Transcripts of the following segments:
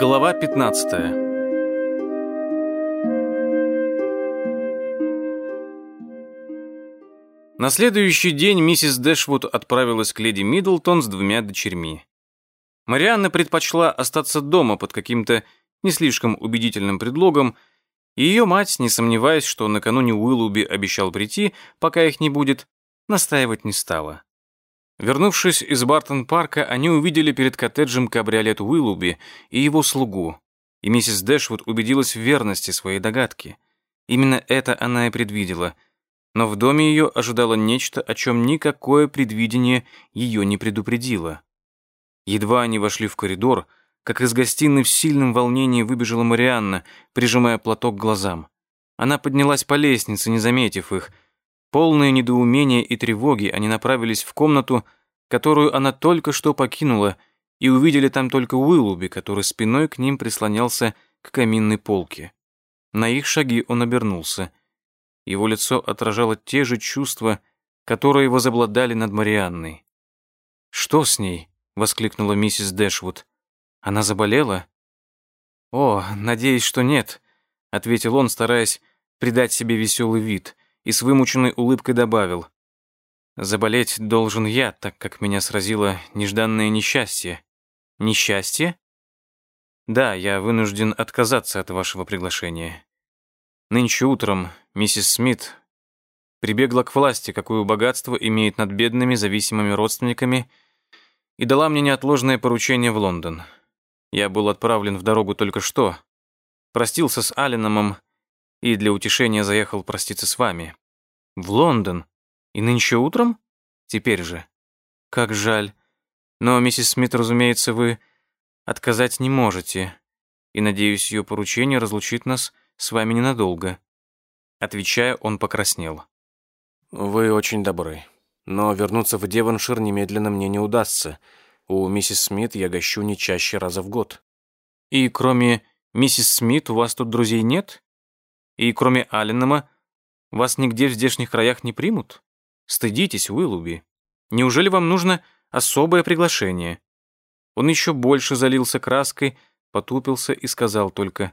Глава 15 На следующий день миссис Дэшвуд отправилась к леди Миддлтон с двумя дочерьми. Марианна предпочла остаться дома под каким-то не слишком убедительным предлогом, и ее мать, не сомневаясь, что накануне Уиллуби обещал прийти, пока их не будет, настаивать не стала. Вернувшись из Бартон-парка, они увидели перед коттеджем кабриолет Уиллуби и его слугу, и миссис Дэшвуд убедилась в верности своей догадки. Именно это она и предвидела, но в доме ее ожидало нечто, о чем никакое предвидение ее не предупредило. Едва они вошли в коридор, как из гостиной в сильном волнении выбежала Марианна, прижимая платок к глазам. Она поднялась по лестнице, не заметив их, Полные недоумения и тревоги они направились в комнату, которую она только что покинула, и увидели там только Уиллуби, который спиной к ним прислонялся к каминной полке. На их шаги он обернулся. Его лицо отражало те же чувства, которые возобладали над Марианной. «Что с ней?» — воскликнула миссис Дэшвуд. «Она заболела?» «О, надеюсь, что нет», — ответил он, стараясь придать себе веселый вид и с вымученной улыбкой добавил. «Заболеть должен я, так как меня сразило нежданное несчастье». «Несчастье?» «Да, я вынужден отказаться от вашего приглашения. Нынче утром миссис Смит прибегла к власти, какую богатство имеет над бедными зависимыми родственниками, и дала мне неотложное поручение в Лондон. Я был отправлен в дорогу только что, простился с Алленомом и для утешения заехал проститься с вами. В Лондон? И нынче утром? Теперь же. Как жаль. Но, миссис Смит, разумеется, вы отказать не можете. И, надеюсь, ее поручение разлучит нас с вами ненадолго. Отвечая, он покраснел. Вы очень добры. Но вернуться в Девоншир немедленно мне не удастся. У миссис Смит я гощу не чаще раза в год. И кроме миссис Смит у вас тут друзей нет? И кроме Алленема, вас нигде в здешних краях не примут? Стыдитесь, Уиллуби. Неужели вам нужно особое приглашение?» Он еще больше залился краской, потупился и сказал только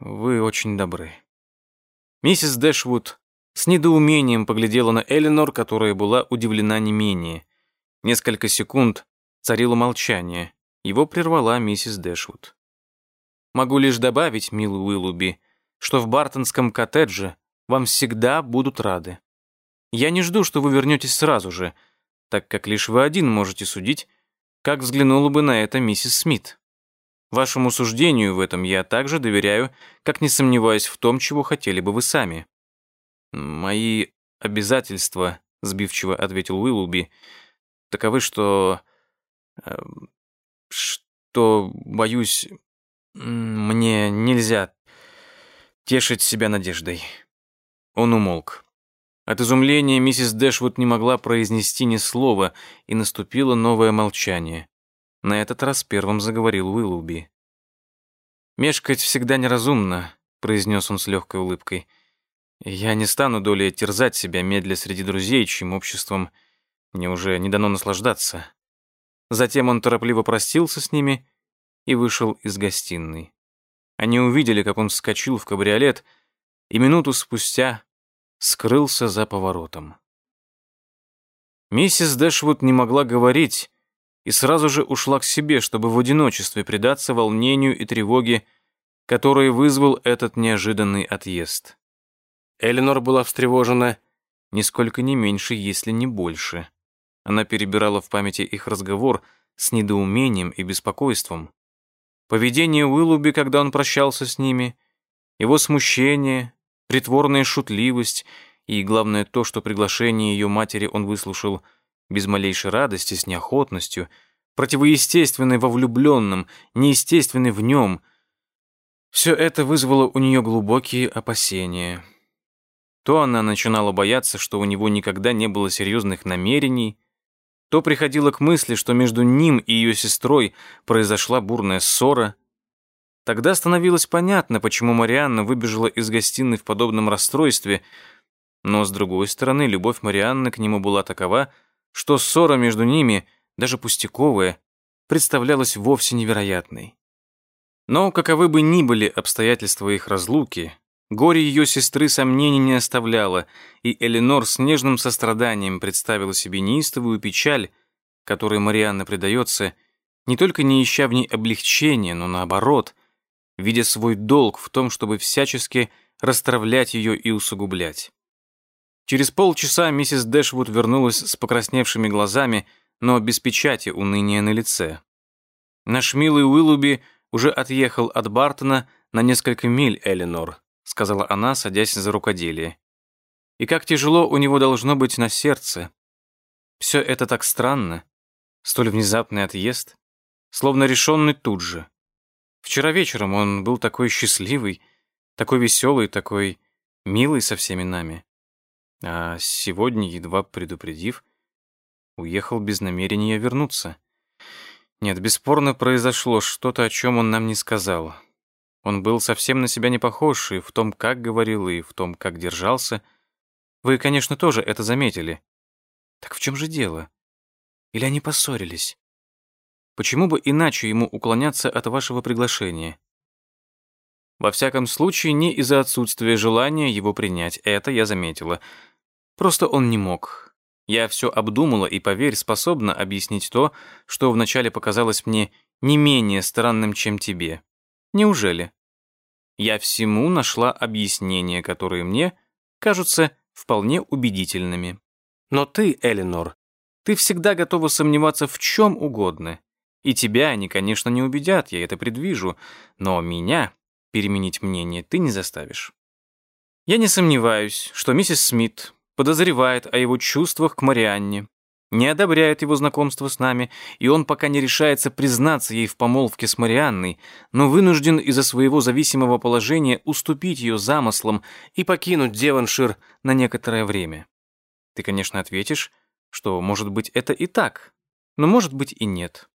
«Вы очень добры». Миссис Дэшвуд с недоумением поглядела на Эленор, которая была удивлена не менее. Несколько секунд царило молчание. Его прервала миссис Дэшвуд. «Могу лишь добавить, милый Уиллуби, что в Бартонском коттедже вам всегда будут рады. Я не жду, что вы вернетесь сразу же, так как лишь вы один можете судить, как взглянула бы на это миссис Смит. Вашему суждению в этом я также доверяю, как не сомневаюсь в том, чего хотели бы вы сами. Мои обязательства, сбивчиво ответил Уиллуби, таковы, что... Эм, что, боюсь, мне нельзя тешить себя надеждой. Он умолк. От изумления миссис Дэшвуд не могла произнести ни слова, и наступило новое молчание. На этот раз первым заговорил Уиллуби. «Мешкать всегда неразумно», — произнес он с легкой улыбкой. «Я не стану долей терзать себя медля среди друзей, чьим обществом мне уже не дано наслаждаться». Затем он торопливо простился с ними и вышел из гостиной. Они увидели, как он вскочил в кабриолет и минуту спустя скрылся за поворотом. Миссис Дэшвуд не могла говорить и сразу же ушла к себе, чтобы в одиночестве предаться волнению и тревоге, которые вызвал этот неожиданный отъезд. Эленор была встревожена нисколько не меньше, если не больше. Она перебирала в памяти их разговор с недоумением и беспокойством. Поведение Уиллуби, когда он прощался с ними, его смущение, притворная шутливость и, главное, то, что приглашение ее матери он выслушал без малейшей радости, с неохотностью, противоестественной во влюбленном, неестественной в нем. Все это вызвало у нее глубокие опасения. То она начинала бояться, что у него никогда не было серьезных намерений, то приходило к мысли, что между ним и ее сестрой произошла бурная ссора. Тогда становилось понятно, почему Марианна выбежала из гостиной в подобном расстройстве, но, с другой стороны, любовь Марианны к нему была такова, что ссора между ними, даже пустяковая, представлялась вовсе невероятной. Но каковы бы ни были обстоятельства их разлуки, горе ее сестры сомнений не оставляло, и Эленор с нежным состраданием представила себе неистовую печаль, которой Марианна предается, не только не ища в ней облегчения, но наоборот, видя свой долг в том, чтобы всячески расстравлять ее и усугублять. Через полчаса миссис Дэшвуд вернулась с покрасневшими глазами, но без печати уныния на лице. Наш милый Уиллуби уже отъехал от Бартона на несколько миль, Эленор», сказала она, садясь за рукоделие. «И как тяжело у него должно быть на сердце. Все это так странно. Столь внезапный отъезд, словно решенный тут же. Вчера вечером он был такой счастливый, такой веселый, такой милый со всеми нами. А сегодня, едва предупредив, уехал без намерения вернуться. Нет, бесспорно произошло что-то, о чем он нам не сказал. Он был совсем на себя не похож и в том, как говорил, и в том, как держался. Вы, конечно, тоже это заметили. Так в чем же дело? Или они поссорились? Почему бы иначе ему уклоняться от вашего приглашения? Во всяком случае, не из-за отсутствия желания его принять. Это я заметила. Просто он не мог. Я все обдумала и, поверь, способна объяснить то, что вначале показалось мне не менее странным, чем тебе. Неужели? Я всему нашла объяснения, которые мне кажутся вполне убедительными. Но ты, Эленор, ты всегда готова сомневаться в чем угодно. И тебя они, конечно, не убедят, я это предвижу, но меня переменить мнение ты не заставишь. Я не сомневаюсь, что миссис Смит подозревает о его чувствах к Марианне, не одобряет его знакомство с нами, и он пока не решается признаться ей в помолвке с Марианной, но вынужден из-за своего зависимого положения уступить ее замыслам и покинуть Деваншир на некоторое время. Ты, конечно, ответишь, что, может быть, это и так, но может быть и нет.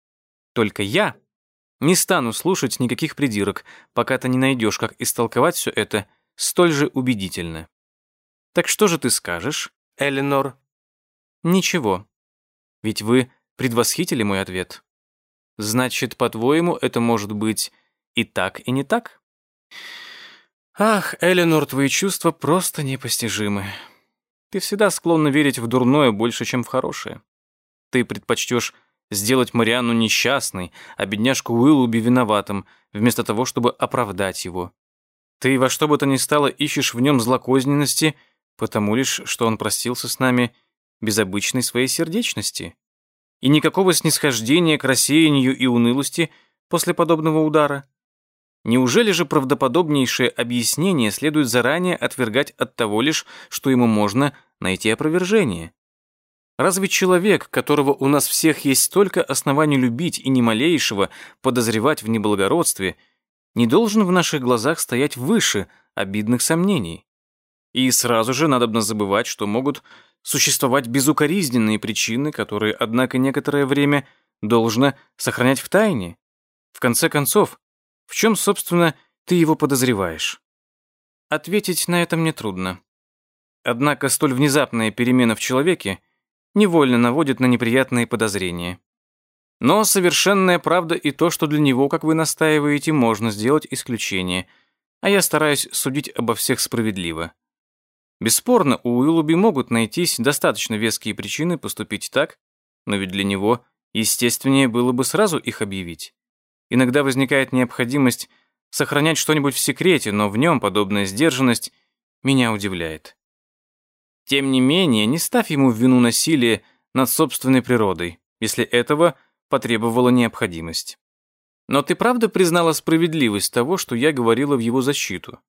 Только я не стану слушать никаких придирок, пока ты не найдешь, как истолковать все это столь же убедительно. Так что же ты скажешь, Эленор? Ничего. Ведь вы предвосхитили мой ответ. Значит, по-твоему, это может быть и так, и не так? Ах, Эленор, твои чувства просто непостижимы. Ты всегда склонна верить в дурное больше, чем в хорошее. Ты предпочтешь сделать Марианну несчастной, а бедняжку Уиллуби виноватым, вместо того, чтобы оправдать его. Ты во что бы то ни стало ищешь в нем злокозненности — Потому лишь, что он простился с нами без обычной своей сердечности. И никакого снисхождения к рассеянию и унылости после подобного удара. Неужели же правдоподобнейшее объяснение следует заранее отвергать от того лишь, что ему можно найти опровержение? Разве человек, которого у нас всех есть столько оснований любить и ни малейшего подозревать в неблагородстве, не должен в наших глазах стоять выше обидных сомнений? И сразу же надо забывать, что могут существовать безукоризненные причины, которые, однако, некоторое время должно сохранять в тайне. В конце концов, в чем, собственно, ты его подозреваешь? Ответить на это мне трудно. Однако столь внезапная перемена в человеке невольно наводит на неприятные подозрения. Но совершенная правда и то, что для него, как вы настаиваете, можно сделать исключение, а я стараюсь судить обо всех справедливо. Бесспорно, у Уиллуби могут найтись достаточно веские причины поступить так, но ведь для него естественнее было бы сразу их объявить. Иногда возникает необходимость сохранять что-нибудь в секрете, но в нем подобная сдержанность меня удивляет. Тем не менее, не ставь ему в вину насилие над собственной природой, если этого потребовала необходимость. Но ты правда признала справедливость того, что я говорила в его защиту?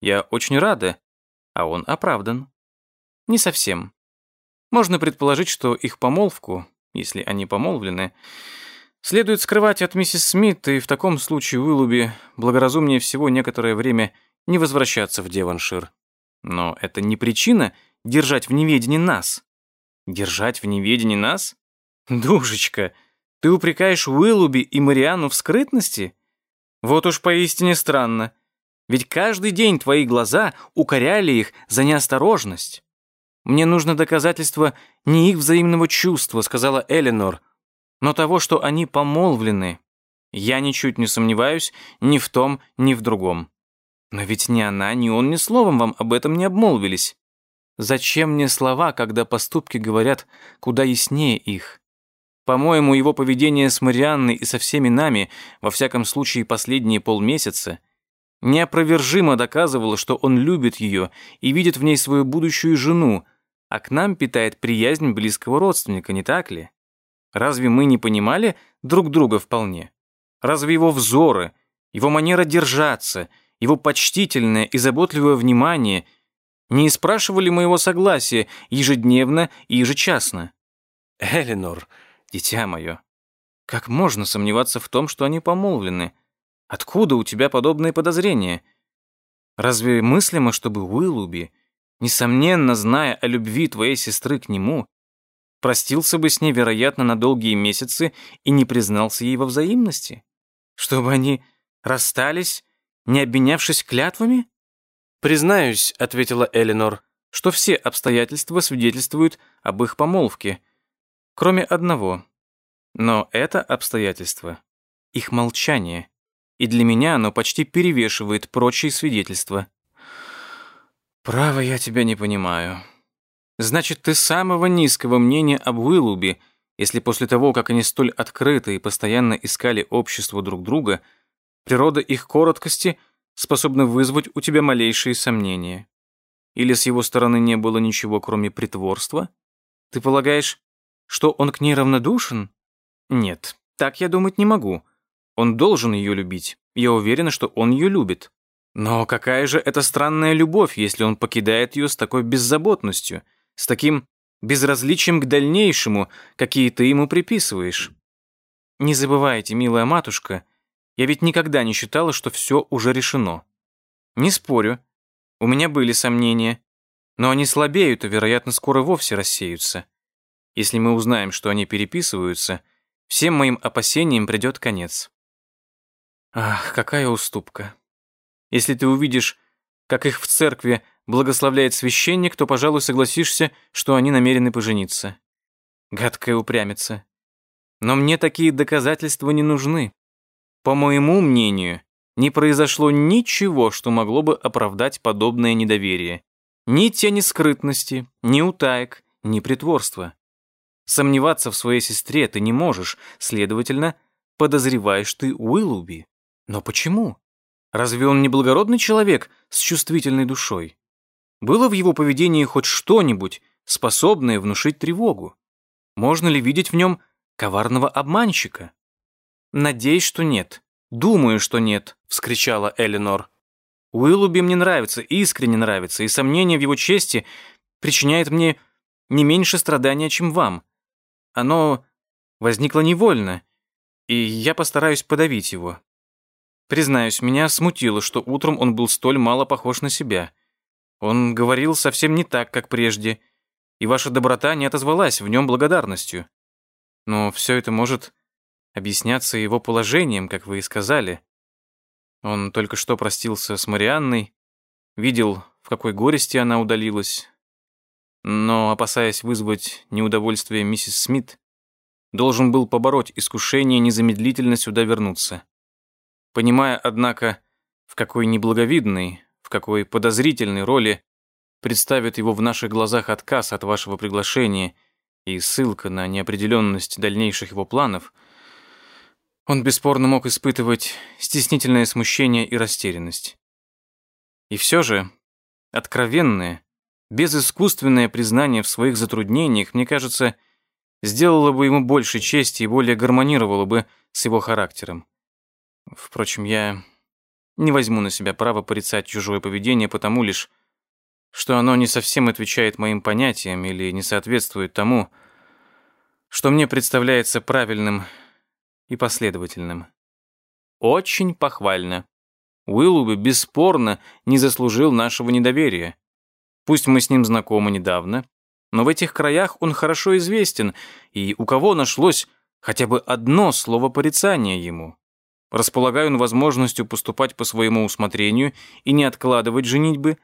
Я очень рада, а он оправдан. Не совсем. Можно предположить, что их помолвку, если они помолвлены, следует скрывать от миссис Смит, и в таком случае Уиллуби благоразумнее всего некоторое время не возвращаться в Деваншир. Но это не причина держать в неведении нас. Держать в неведении нас? Душечка, ты упрекаешь Уиллуби и Мариану в скрытности? Вот уж поистине странно. Ведь каждый день твои глаза укоряли их за неосторожность. Мне нужно доказательство не их взаимного чувства, сказала Эленор, но того, что они помолвлены. Я ничуть не сомневаюсь ни в том, ни в другом. Но ведь ни она, ни он ни словом вам об этом не обмолвились. Зачем мне слова, когда поступки говорят куда яснее их? По-моему, его поведение с Марианной и со всеми нами, во всяком случае последние полмесяца, неопровержимо доказывало, что он любит ее и видит в ней свою будущую жену, а к нам питает приязнь близкого родственника, не так ли? Разве мы не понимали друг друга вполне? Разве его взоры, его манера держаться, его почтительное и заботливое внимание не спрашивали моего согласия ежедневно и ежечасно? Эленор, дитя мое, как можно сомневаться в том, что они помолвлены? Откуда у тебя подобные подозрения? Разве мыслимо, чтобы Уиллуби несомненно, зная о любви твоей сестры к нему, простился бы с ней, вероятно, на долгие месяцы и не признался ей во взаимности? Чтобы они расстались, не обменявшись клятвами? «Признаюсь», — ответила Элинор, «что все обстоятельства свидетельствуют об их помолвке, кроме одного. Но это обстоятельство — их молчание, и для меня оно почти перевешивает прочие свидетельства». «Право, я тебя не понимаю. Значит, ты самого низкого мнения об Уиллуби, если после того, как они столь открыто и постоянно искали общество друг друга, природа их короткости способна вызвать у тебя малейшие сомнения. Или с его стороны не было ничего, кроме притворства? Ты полагаешь, что он к ней равнодушен? Нет, так я думать не могу. Он должен ее любить. Я уверена, что он ее любит. Но какая же это странная любовь, если он покидает ее с такой беззаботностью, с таким безразличием к дальнейшему, какие ты ему приписываешь? Не забывайте, милая матушка, я ведь никогда не считала, что все уже решено. Не спорю, у меня были сомнения, но они слабеют и, вероятно, скоро вовсе рассеются. Если мы узнаем, что они переписываются, всем моим опасениям придет конец. Ах, какая уступка. Если ты увидишь, как их в церкви благословляет священник, то, пожалуй, согласишься, что они намерены пожениться. Гадкая упрямица. Но мне такие доказательства не нужны. По моему мнению, не произошло ничего, что могло бы оправдать подобное недоверие. Ни тени скрытности, ни утаек, ни притворства. Сомневаться в своей сестре ты не можешь, следовательно, подозреваешь ты Уиллуби. Но почему? Разве он не благородный человек с чувствительной душой? Было в его поведении хоть что-нибудь, способное внушить тревогу? Можно ли видеть в нем коварного обманщика? Надеюсь, что нет. Думаю, что нет, вскричала Эленор. Уиллуби мне нравится, искренне нравится, и сомнение в его чести причиняет мне не меньше страдания, чем вам. Оно возникло невольно, и я постараюсь подавить его. Признаюсь, меня смутило, что утром он был столь мало похож на себя. Он говорил совсем не так, как прежде, и ваша доброта не отозвалась в нем благодарностью. Но все это может объясняться его положением, как вы и сказали. Он только что простился с Марианной, видел, в какой горести она удалилась, но, опасаясь вызвать неудовольствие миссис Смит, должен был побороть искушение незамедлительно сюда вернуться. Понимая, однако, в какой неблаговидной, в какой подозрительной роли представит его в наших глазах отказ от вашего приглашения и ссылка на неопределенность дальнейших его планов, он бесспорно мог испытывать стеснительное смущение и растерянность. И все же, откровенное, безыскусственное признание в своих затруднениях, мне кажется, сделало бы ему больше чести и более гармонировало бы с его характером. Впрочем, я не возьму на себя право порицать чужое поведение потому лишь, что оно не совсем отвечает моим понятиям или не соответствует тому, что мне представляется правильным и последовательным. Очень похвально. Уиллуби бесспорно не заслужил нашего недоверия. Пусть мы с ним знакомы недавно, но в этих краях он хорошо известен, и у кого нашлось хотя бы одно слово порицания ему? Располагая он возможностью поступать по своему усмотрению и не откладывать женитьбы,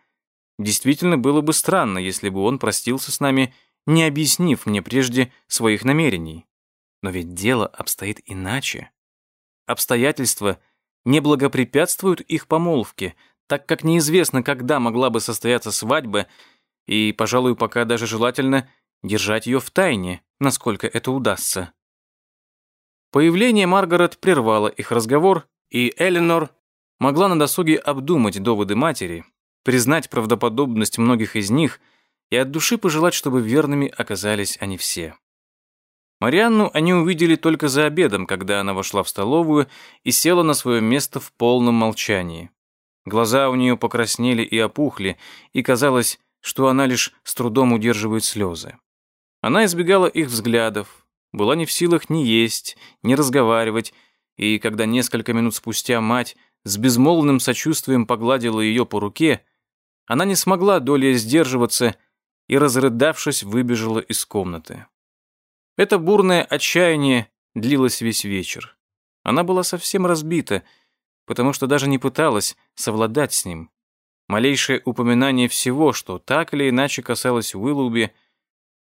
действительно было бы странно, если бы он простился с нами, не объяснив мне прежде своих намерений. Но ведь дело обстоит иначе. обстоятельства не благопрепятствуют их помолвке, так как неизвестно, когда могла бы состояться свадьба, и, пожалуй, пока даже желательно держать ее в тайне, насколько это удастся. Появление Маргарет прервало их разговор, и Эленор могла на досуге обдумать доводы матери, признать правдоподобность многих из них и от души пожелать, чтобы верными оказались они все. Марианну они увидели только за обедом, когда она вошла в столовую и села на свое место в полном молчании. Глаза у нее покраснели и опухли, и казалось, что она лишь с трудом удерживает слезы. Она избегала их взглядов, была не в силах ни есть, ни разговаривать, и когда несколько минут спустя мать с безмолвным сочувствием погладила ее по руке, она не смогла долей сдерживаться и, разрыдавшись, выбежала из комнаты. Это бурное отчаяние длилось весь вечер. Она была совсем разбита, потому что даже не пыталась совладать с ним. Малейшее упоминание всего, что так или иначе касалось Уиллуби,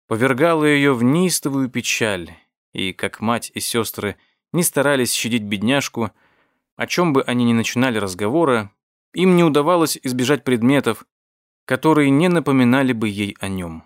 повергало ее в неистовую печаль, и, как мать и сестры не старались щадить бедняжку, о чем бы они ни начинали разговора, им не удавалось избежать предметов, которые не напоминали бы ей о нем.